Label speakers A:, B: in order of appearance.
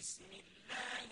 A: بسم الله الرحمن